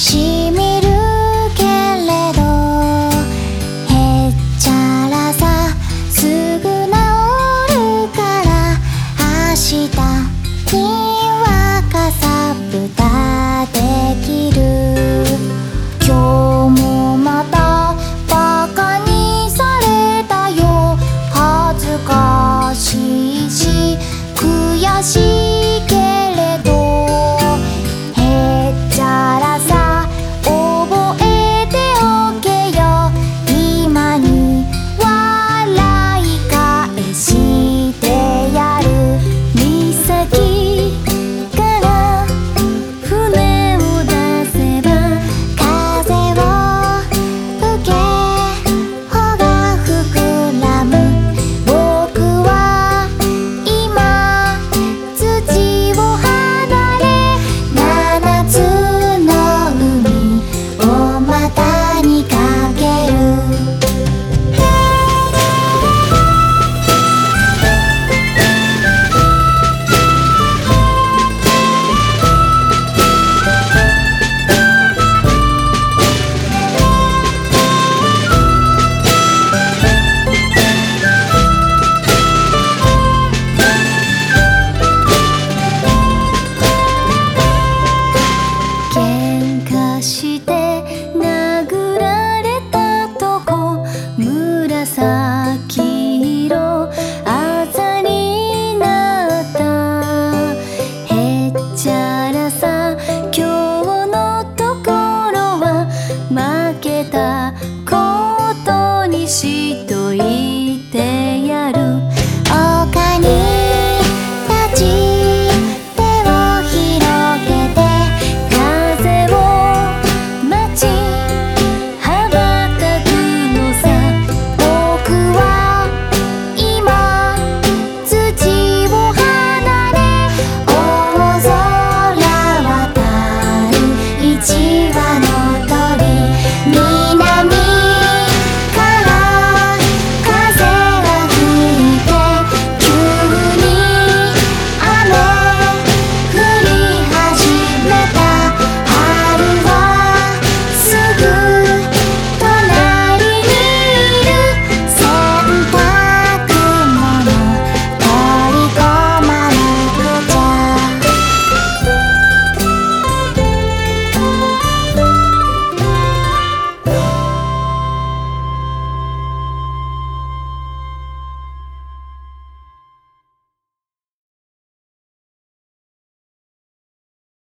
みるけれどへっちゃらさすぐ治るから明日に